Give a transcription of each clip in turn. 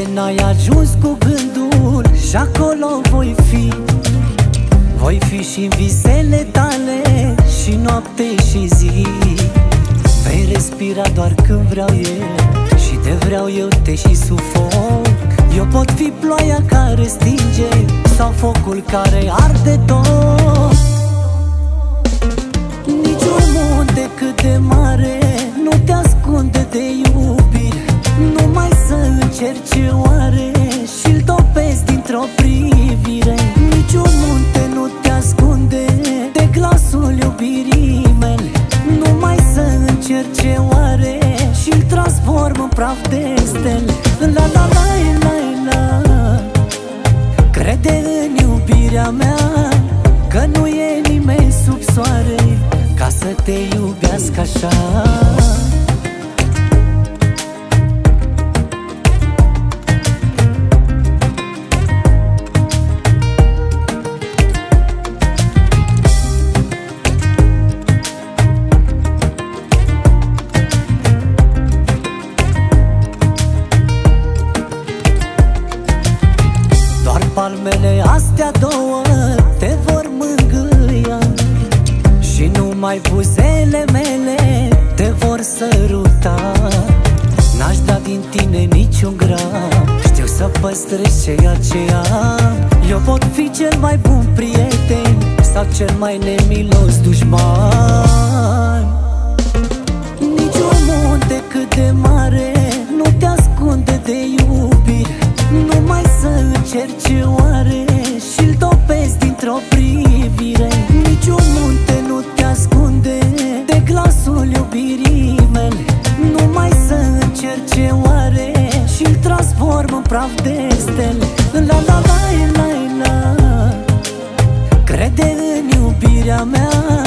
Unde n-ai ajuns cu gândul și acolo voi fi. Voi fi și în visele tale și noapte și zi. Vei respira doar când vreau eu și de vreau eu te și sufoc. Eu pot fi ploaia care stinge sau focul care arde tot praf de stele palmele astea două te vor mângâia. Și numai buzele mele te vor săruta. N-aș da din tine niciun gram Știu să păstrez ceea ce am. Eu pot fi cel mai bun prieten Sau cel mai nemilos dușman. Niciun munte cât de mare încerci oare Și-l topesc dintr-o privire? Niciun munte nu te ascunde De glasul iubirii mele. Numai să încerci oare Și-l transform în praf de stele. La la la la la. Crede în iubirea mea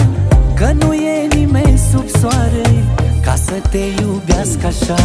Că nu e nimeni sub soare Ca să te iubească așa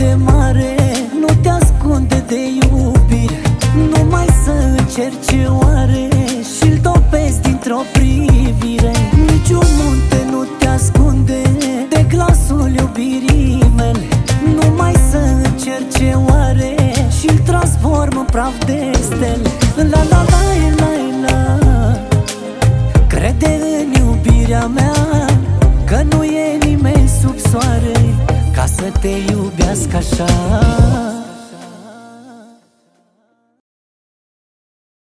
de mare Nu te ascunde de iubire. Numai să încerci oare Și-l topesc dintr-o privire. Niciun munte nu te ascunde De glasul iubirii mele. Numai să încerci oare Și-l transform în praf de stele. La la la la la. Crede în iubirea mea Că nu e nimeni sub soare Ca să te iubească așa